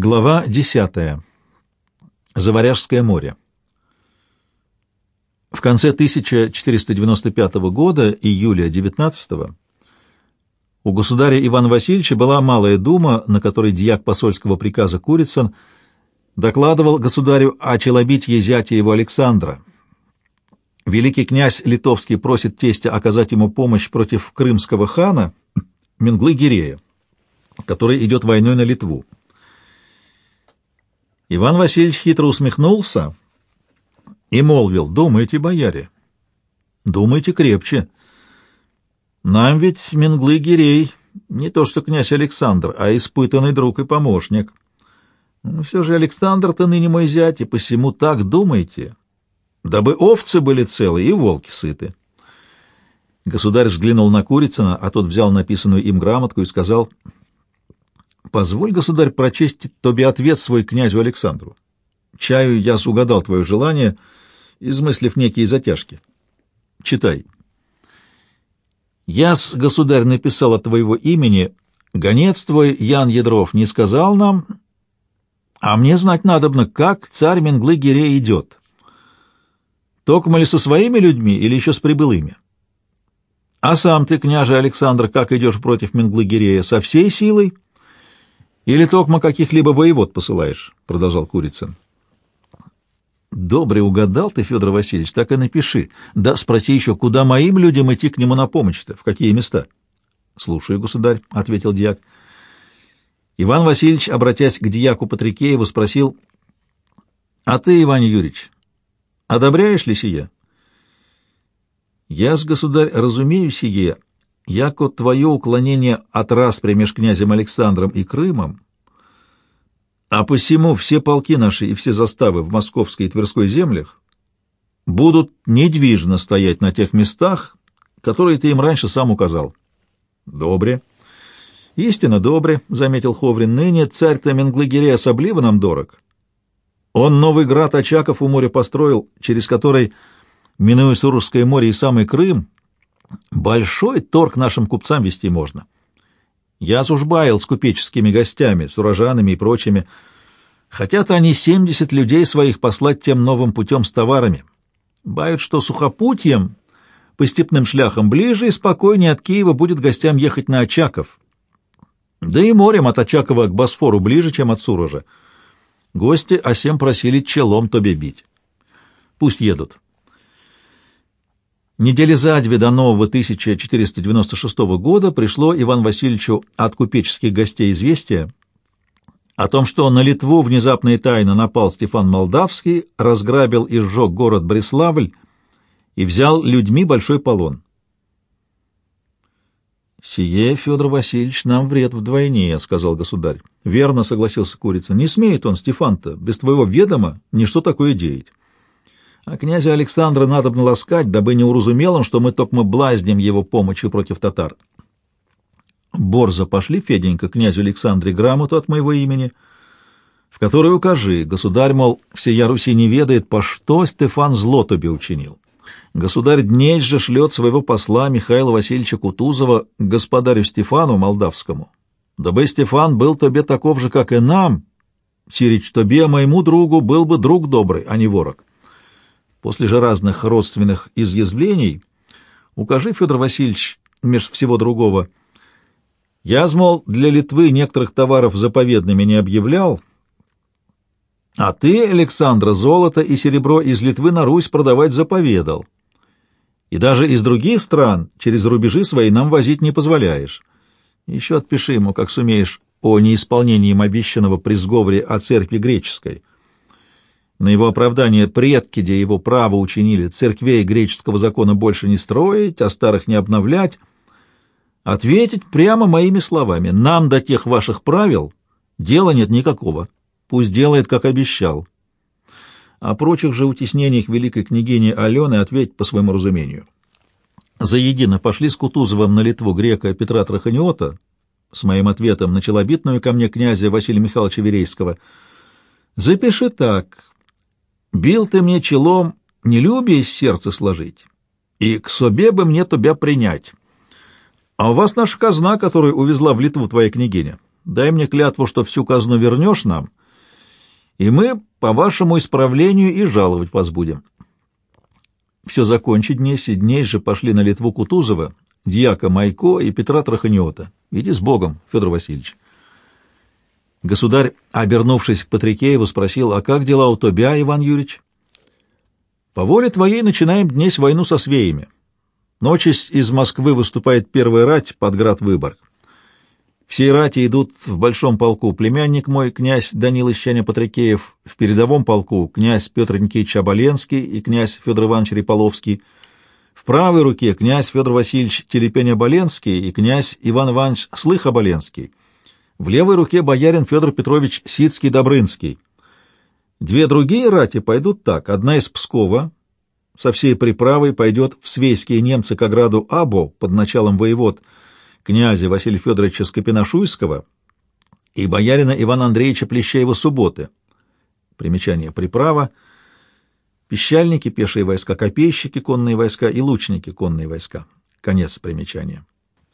Глава 10. Заваряжское море. В конце 1495 года, июля 19 у государя Ивана Васильевича была малая дума, на которой дьяк посольского приказа Курицын докладывал государю о челобитье зятя его Александра. Великий князь Литовский просит тестя оказать ему помощь против крымского хана Менглы-Гирея, который идет войной на Литву. Иван Васильевич хитро усмехнулся и молвил, «Думайте, бояре, думайте крепче. Нам ведь Менглы-Гирей не то что князь Александр, а испытанный друг и помощник. Но все же Александр-то ныне мой зять, и посему так думайте, дабы овцы были целы и волки сыты». Государь взглянул на Курицына, а тот взял написанную им грамотку и сказал, Позволь, государь, прочесть тебе ответ свой князю Александру. Чаю я угадал твое желание, измыслив некие затяжки. Читай. Яс, государь, написал от твоего имени, гонец твой, Ян Ядров, не сказал нам, а мне знать надобно, как царь Менглы-Гире идет. Токмо ли со своими людьми или еще с прибылыми? А сам ты, княже Александр, как идешь против Менглы-Гирея, со всей силой — или токмо каких-либо воевод посылаешь, — продолжал Курицын. Добрый угадал ты, Федор Васильевич, так и напиши. Да спроси еще, куда моим людям идти к нему на помощь-то, в какие места? Слушаю, государь, — ответил дьяк. Иван Васильевич, обратясь к дьяку Патрикееву, спросил, — А ты, Иван Юрьевич, одобряешь ли сие? Я с государь разумею сие, яко твое уклонение от распри меж князем Александром и Крымом, а посему все полки наши и все заставы в Московской и Тверской землях будут недвижно стоять на тех местах, которые ты им раньше сам указал. Добре. Истинно добре, — заметил Ховрин, — ныне царь-то Менглыгире особливо нам дорог. Он новый град Очаков у моря построил, через который, минуя Сурожское море и самый Крым, Большой торг нашим купцам вести можно. Я сужбаил с купеческими гостями, с урожанами и прочими. Хотят они семьдесят людей своих послать тем новым путем с товарами. Бают, что сухопутьем по степным шляхам ближе и спокойнее от Киева будет гостям ехать на Очаков. Да и морем от Очакова к Босфору ближе, чем от Сурожа. Гости осем просили челом тобе бить. Пусть едут. Недели за две до нового 1496 года пришло Иван Васильевичу от купеческих гостей известие о том, что на Литву внезапно и тайно напал Стефан Молдавский, разграбил и сжег город Бреславль и взял людьми большой полон. «Сие, Федор Васильевич, нам вред вдвойне», — сказал государь. «Верно», — согласился Курица. «Не смеет он, Стефан-то, без твоего ведома ничто такое деять». А князя Александра надо бы ласкать, дабы не уразумел он, что мы только блазним его помощью против татар. Борзо пошли, Феденька, князю Александре грамоту от моего имени, в которой укажи, государь, мол, всея Руси не ведает, по что Стефан зло тебе учинил. Государь дней же шлет своего посла Михаила Васильевича Кутузова господарю Стефану Молдавскому, дабы Стефан был тебе таков же, как и нам, Сирич тебе, моему другу, был бы друг добрый, а не ворог. После же разных родственных изъязвлений укажи, Федор Васильевич, меж всего другого, я, мол, для Литвы некоторых товаров заповедными не объявлял, а ты, Александра, золото и серебро из Литвы на Русь продавать заповедал. И даже из других стран через рубежи свои нам возить не позволяешь. Еще отпиши ему, как сумеешь, о неисполнении им обещанного при сговоре о церкви греческой. На его оправдание предки, где его право учинили, церквей греческого закона больше не строить, а старых не обновлять, ответить прямо моими словами. Нам до тех ваших правил дела нет никакого. Пусть делает, как обещал. О прочих же утеснениях великой княгини Алены ответь по своему разумению. Заедино пошли с Кутузовым на Литву грека Петра Траханиота с моим ответом на челобитную ко мне князя Василия Михайловича Верейского. Запиши так, Бил ты мне челом, не любя из сердца сложить, и к собе бы мне тебя принять. А у вас наша казна, которую увезла в Литву твоя княгиня. дай мне клятву, что всю казну вернешь нам, и мы по вашему исправлению и жаловать вас будем. Все закончить днесь, и дней же пошли на Литву Кутузова, дьяка Майко и Петра Траханиота. Иди с Богом, Федор Васильевич. Государь, обернувшись к Патрикееву, спросил, а как дела у тебя, Иван Юрьевич? По воле твоей начинаем днесь войну со свеями. Ночись из Москвы выступает первая рать под град Выборг. Все рати идут в большом полку. Племянник мой, князь Данил Ищаня Патрикеев, в передовом полку князь Петр Никитич Оболенский и князь Федор Иванович Риполовский. В правой руке князь Федор Васильевич Телепень Оболенский и князь Иван Иванович Слых Оболенский. В левой руке боярин Федор Петрович Сицкий-Добрынский. Две другие рати пойдут так. Одна из Пскова, со всей приправой пойдет в свейские немцы к ограду Або под началом воевод – князя Василия Федоровича Скопиношуйского и боярина Ивана Андреевича Плещеева-Субботы. Примечание приправа. Пещальники, пешие войска, копейщики, конные войска и лучники, конные войска. Конец примечания.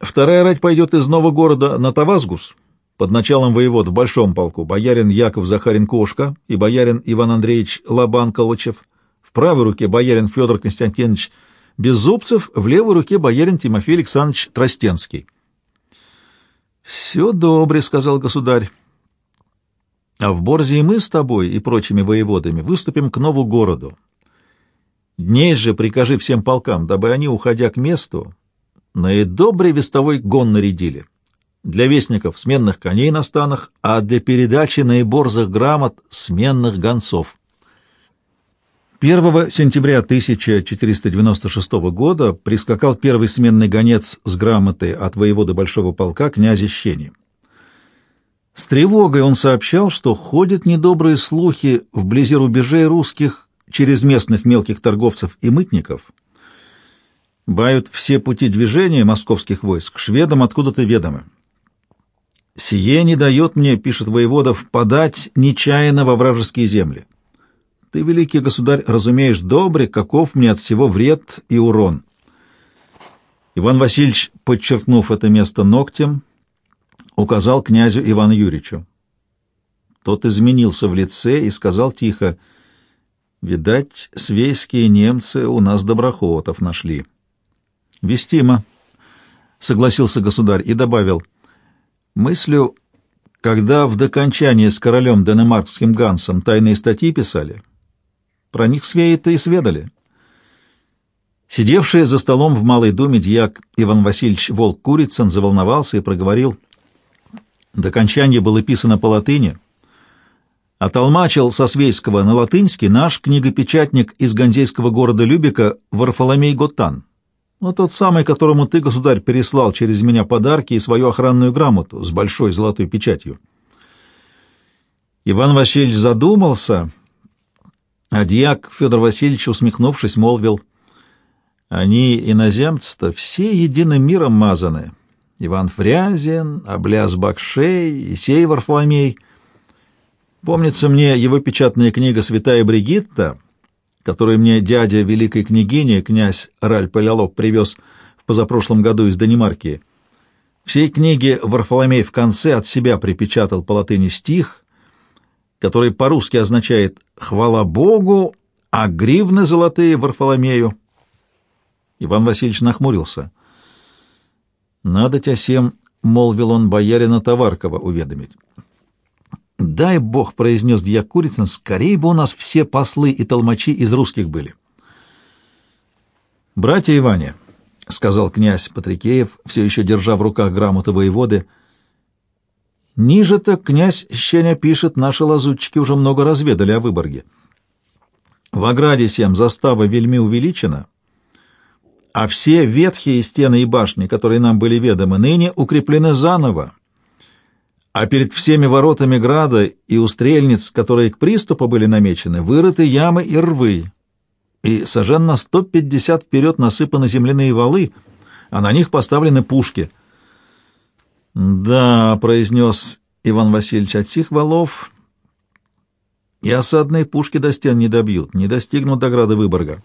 Вторая рать пойдет из нового города на Тавазгус, под началом воевод в Большом полку боярин Яков Захарин-Кошка и боярин Иван Андреевич Лобан-Колычев, в правой руке боярин Федор Константинович Беззубцев, в левой руке боярин Тимофей Александрович Тростенский. «Все добре», — сказал государь. «А в Борзе и мы с тобой и прочими воеводами выступим к нову городу. Дней же прикажи всем полкам, дабы они, уходя к месту, наидобрый вестовой гон нарядили. Для вестников сменных коней на станах, а для передачи наиборзых грамот сменных гонцов». 1 сентября 1496 года прискакал первый сменный гонец с грамотой от воевода Большого полка князя Щени. С тревогой он сообщал, что ходят недобрые слухи вблизи рубежей русских через местных мелких торговцев и мытников. Бают все пути движения московских войск шведам откуда-то ведомы. «Сие не дает мне, — пишет воеводов, — подать нечаянно во вражеские земли». Ты, великий государь, разумеешь добре, каков мне от всего вред и урон. Иван Васильевич, подчеркнув это место ногтем, указал князю Ивану Юрьевичу. Тот изменился в лице и сказал тихо, «Видать, свейские немцы у нас доброхотов нашли». «Вестимо», — согласился государь и добавил, «мыслю, когда в докончании с королем Денемаркским Гансом тайные статьи писали, про них свеи-то и сведали. Сидевший за столом в Малой Думе дьяк Иван Васильевич Волк-Курицын заволновался и проговорил. До кончания было писано по латыни, а толмачил со свейского на латынский наш книгопечатник из ганзейского города Любека Варфоломей Готан. Ну, тот самый, которому ты, государь, переслал через меня подарки и свою охранную грамоту с большой золотой печатью. Иван Васильевич задумался а дьяк Федор Васильевич, усмехнувшись, молвил, «Они, иноземцы-то, все единым миром мазаны. Иван Фрязин, Обляз Бакшей, Исей Варфоломей. Помнится мне его печатная книга «Святая Бригитта», которую мне дядя великой княгини, князь Раль Палеолог, привез в позапрошлом году из Данимарки. Всей книге Варфоломей в конце от себя припечатал по латыни стих — который по-русски означает «хвала Богу, а гривны золотые Варфоломею». Иван Васильевич нахмурился. «Надо тебя всем, — молвил он боярина Товаркова, — уведомить». «Дай Бог, — произнес дьяк Курицын, — скорее бы у нас все послы и толмачи из русских были». «Братья Иване, — сказал князь Патрикеев, все еще держа в руках грамоты воеводы, — Ниже-то князь Щеня пишет, наши лазутчики уже много разведали о Выборге. В ограде сем застава вельми увеличена, а все ветхие стены и башни, которые нам были ведомы, ныне укреплены заново, а перед всеми воротами града и у стрельниц, которые к приступу были намечены, вырыты ямы и рвы, и сожжен на сто пятьдесят вперед насыпаны земляные валы, а на них поставлены пушки — «Да», — произнес Иван Васильевич, — «от сих валов и осадные пушки до стен не добьют, не достигнут до града Выборга».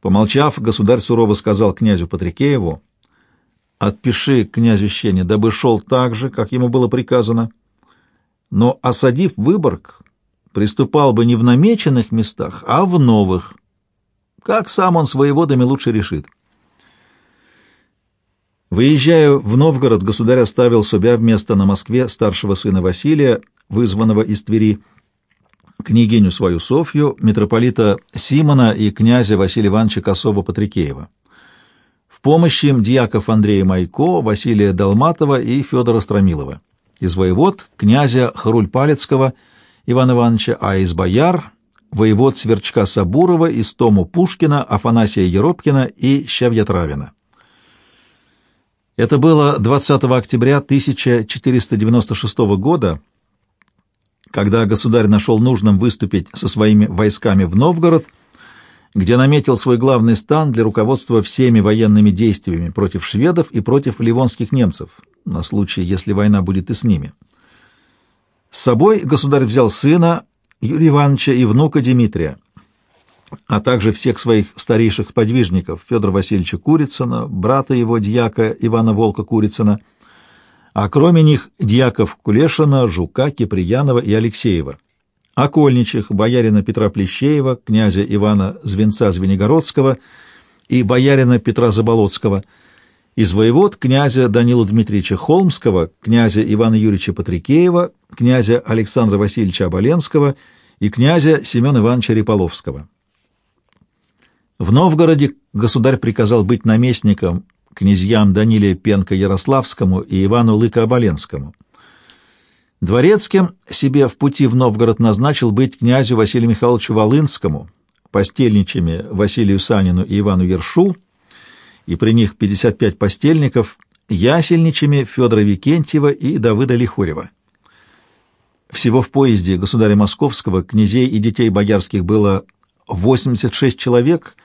Помолчав, государь сурово сказал князю Патрикееву, отпиши князю Щене, дабы шел так же, как ему было приказано, но, осадив Выборг, приступал бы не в намеченных местах, а в новых, как сам он с воеводами лучше решит. Выезжая в Новгород, государь оставил себя вместо на Москве старшего сына Василия, вызванного из Твери, княгиню свою Софью, митрополита Симона и князя Василия Ивановича Кособа-Патрикеева. В помощь им дьяков Андрея Майко, Василия Долматова и Федора Стромилова. Из воевод князя Харуль-Палецкого Ивана Ивановича, а из бояр воевод Сверчка Сабурова, Истому Пушкина, Афанасия Еропкина и Щавьятравина. Это было 20 октября 1496 года, когда государь нашел нужным выступить со своими войсками в Новгород, где наметил свой главный стан для руководства всеми военными действиями против шведов и против ливонских немцев, на случай, если война будет и с ними. С собой государь взял сына Юрия Ивановича и внука Дмитрия, а также всех своих старейших подвижников Федора Васильевича Курицына, брата его дьяка Ивана Волка Курицына, а кроме них дьяков Кулешина, Жука, Киприянова и Алексеева, окольничих боярина Петра Плещеева, князя Ивана Звенца Звенигородского и боярина Петра Заболоцкого, из воевод князя Данила Дмитриевича Холмского, князя Ивана Юрьевича Патрикеева, князя Александра Васильевича Оболенского и князя Семена Ивановича Риполовского. В Новгороде государь приказал быть наместником князьям Даниле Пенко-Ярославскому и Ивану Лыко-Оболенскому. Дворецким себе в пути в Новгород назначил быть князю Василию Михайловичу Волынскому, постельничами Василию Санину и Ивану Ершу, и при них 55 постельников, ясельничами Федора Викентьева и Давыда Лихурева. Всего в поезде государя Московского князей и детей боярских было 86 человек,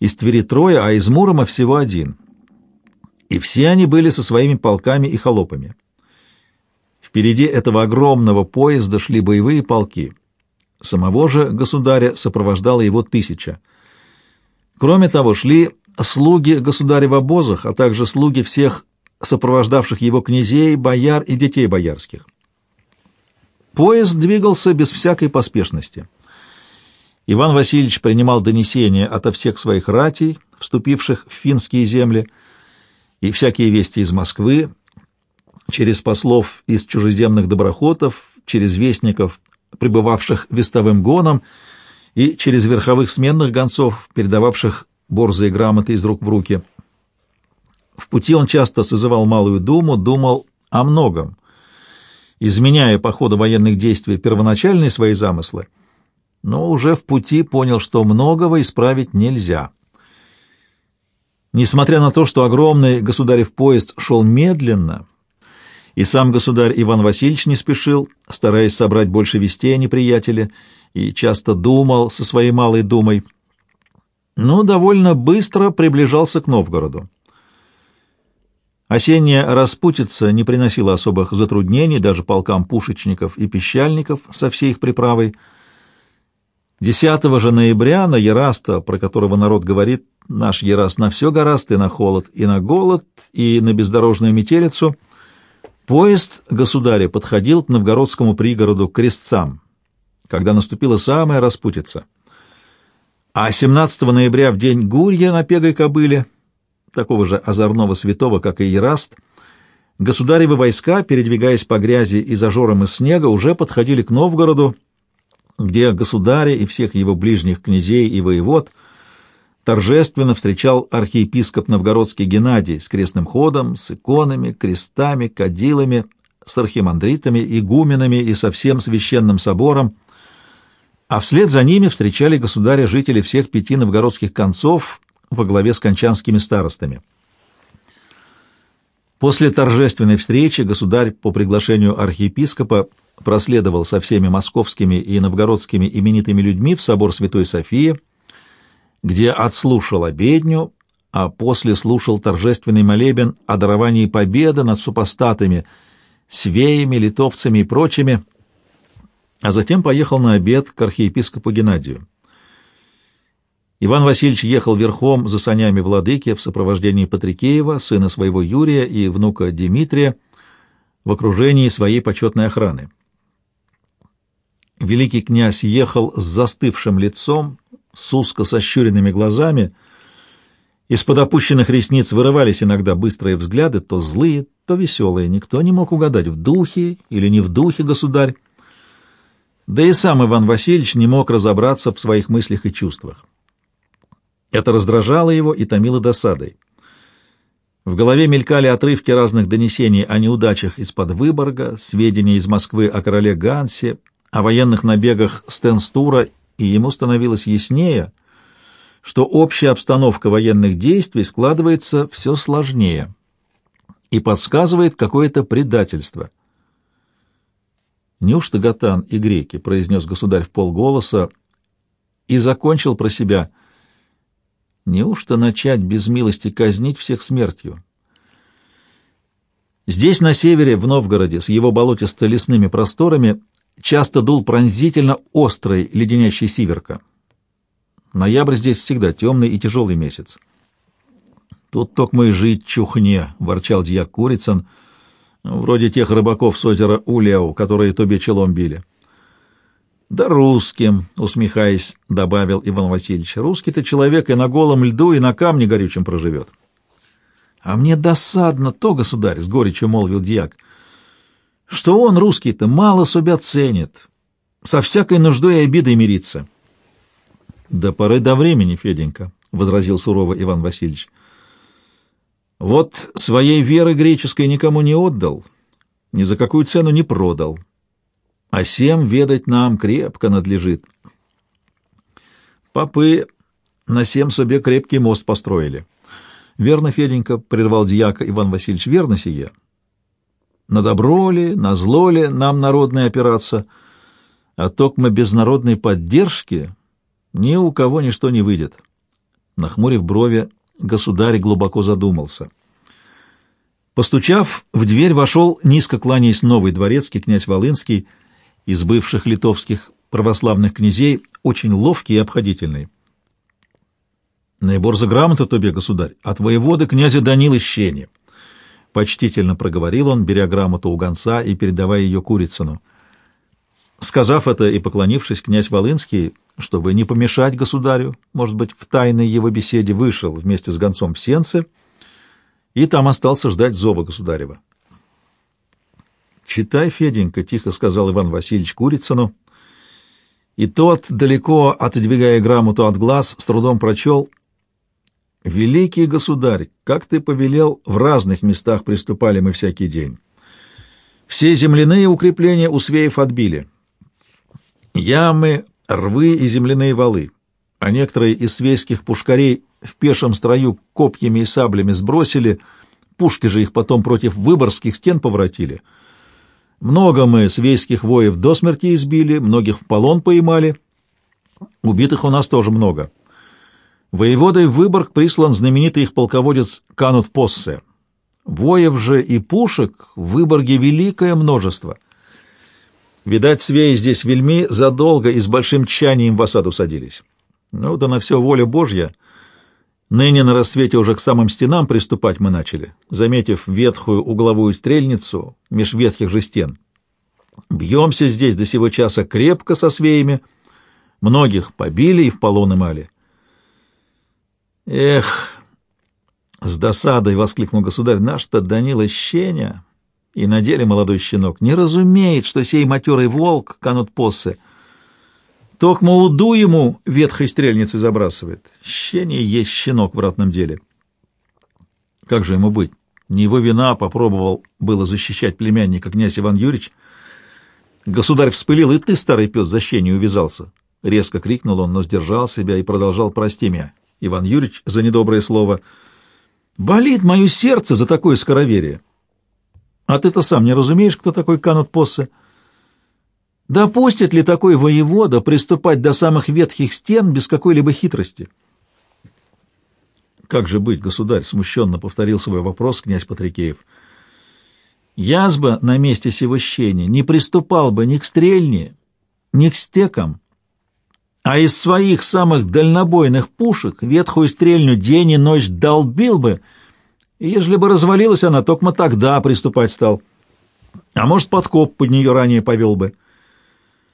из Твери трое, а из Мурома всего один. И все они были со своими полками и холопами. Впереди этого огромного поезда шли боевые полки. Самого же государя сопровождала его тысяча. Кроме того, шли слуги государя в обозах, а также слуги всех сопровождавших его князей, бояр и детей боярских. Поезд двигался без всякой поспешности. Иван Васильевич принимал донесения ото всех своих ратей, вступивших в финские земли, и всякие вести из Москвы, через послов из чужеземных доброхотов, через вестников, пребывавших вестовым гоном, и через верховых сменных гонцов, передававших борзые грамоты из рук в руки. В пути он часто созывал Малую Думу, думал о многом, изменяя по ходу военных действий первоначальные свои замыслы, но уже в пути понял, что многого исправить нельзя. Несмотря на то, что огромный государев поезд шел медленно, и сам государь Иван Васильевич не спешил, стараясь собрать больше вестей о неприятеле, и часто думал со своей малой думой, но довольно быстро приближался к Новгороду. Осенняя распутица не приносила особых затруднений даже полкам пушечников и пищальников со всей их приправой — 10 же ноября на Яраста, про которого народ говорит, наш Яраст на все гораст, и на холод, и на голод, и на бездорожную метелицу, поезд государя подходил к новгородскому пригороду Крестцам, когда наступила самая распутица. А 17 ноября, в день Гурья на пегой кобыле, такого же озорного святого, как и Яраст, государевы войска, передвигаясь по грязи и зажорам из снега, уже подходили к Новгороду, где государя и всех его ближних князей и воевод торжественно встречал архиепископ новгородский Геннадий с крестным ходом, с иконами, крестами, кадилами, с архимандритами, игуменами и со всем священным собором, а вслед за ними встречали государя жители всех пяти новгородских концов во главе с кончанскими старостами. После торжественной встречи государь по приглашению архиепископа проследовал со всеми московскими и новгородскими именитыми людьми в собор Святой Софии, где отслушал обедню, а после слушал торжественный молебен о даровании победы над супостатами, свеями, литовцами и прочими, а затем поехал на обед к архиепископу Геннадию. Иван Васильевич ехал верхом за санями владыки в сопровождении Патрикеева, сына своего Юрия и внука Дмитрия, в окружении своей почетной охраны. Великий князь ехал с застывшим лицом, с узко сощуренными глазами. Из-под опущенных ресниц вырывались иногда быстрые взгляды, то злые, то веселые. Никто не мог угадать, в духе или не в духе государь. Да и сам Иван Васильевич не мог разобраться в своих мыслях и чувствах. Это раздражало его и томило досадой. В голове мелькали отрывки разных донесений о неудачах из-под Выборга, сведения из Москвы о короле Гансе, о военных набегах Стенстура, и ему становилось яснее, что общая обстановка военных действий складывается все сложнее и подсказывает какое-то предательство. «Неужто Гатан и греки?» — произнес государь в полголоса и закончил про себя — Неужто начать без милости казнить всех смертью? Здесь, на севере, в Новгороде, с его болотисто-лесными просторами, часто дул пронзительно острый леденящий сиверка. Ноябрь здесь всегда темный и тяжелый месяц. «Тут только мы жить чухне», — ворчал дьяк Курицын, вроде тех рыбаков с озера Уляу, которые тобе челом били. Да русским, усмехаясь, добавил Иван Васильевич. Русский-то человек и на голом льду, и на камне горючем проживет. А мне досадно то, государь, с горечью молвил дьяк, что он, русский-то, мало себя ценит, со всякой нуждой и обидой мирится. До поры до времени, Феденька, — возразил сурово Иван Васильевич. Вот своей веры греческой никому не отдал, ни за какую цену не продал а всем ведать нам крепко надлежит. Попы на сем себе крепкий мост построили. Верно, Феденька, — прервал дьяка Иван Васильевич, — верно сие. На добро ли, на зло ли нам народная опираться, а токмо без народной поддержки ни у кого ничто не выйдет. Нахмурив брови, государь глубоко задумался. Постучав, в дверь вошел, низко кланяясь, новый дворецкий, князь Волынский, — из бывших литовских православных князей, очень ловкий и обходительный. «Наибор за грамоту тебе, государь, от воеводы князя Данила Щени», — почтительно проговорил он, беря грамоту у гонца и передавая ее Курицыну. Сказав это и поклонившись, князь Волынский, чтобы не помешать государю, может быть, в тайной его беседе вышел вместе с гонцом в сенце и там остался ждать зова государева. «Читай, Феденька», — тихо сказал Иван Васильевич Курицыну. И тот, далеко отодвигая грамоту от глаз, с трудом прочел «Великий государь, как ты повелел, в разных местах приступали мы всякий день. Все земляные укрепления у свеев отбили. Ямы, рвы и земляные валы, а некоторые из свейских пушкарей в пешем строю копьями и саблями сбросили, пушки же их потом против выборских стен поворотили». Много мы свейских воев до смерти избили, многих в полон поймали. Убитых у нас тоже много. Воеводой в Выборг прислан знаменитый их полководец Канут Поссе. Воев же и пушек в Выборге великое множество. Видать, свеи здесь вельми задолго и с большим тщанием в осаду садились. Ну да на все воля Божья — Ныне на рассвете уже к самым стенам приступать мы начали, заметив ветхую угловую стрельницу меж ветхих же стен. Бьемся здесь до сего часа крепко со свеями, многих побили и в полон мали. Эх, с досадой воскликнул государь, наш-то Данила Щеня, и на деле молодой щенок не разумеет, что сей матерый волк канут поссы — Токмо уду ему ветхой стрельницы забрасывает. Щение есть щенок в ратном деле. Как же ему быть? Не его вина попробовал было защищать племянника князь Иван Юрьевич. Государь вспылил, и ты, старый пес, за щенью увязался. Резко крикнул он, но сдержал себя и продолжал «Прости меня, Иван Юрьевич, за недоброе слово. Болит мое сердце за такое скороверие. А ты-то сам не разумеешь, кто такой Канут Поссе?» Допустит ли такой воевода приступать до самых ветхих стен без какой-либо хитрости? «Как же быть, государь?» — смущенно повторил свой вопрос князь Патрикеев. «Язба на месте сего щения не приступал бы ни к стрельне, ни к стекам, а из своих самых дальнобойных пушек ветхую стрельню день и ночь долбил бы, ежели бы развалилась она, только тогда приступать стал. А может, подкоп под нее ранее повел бы.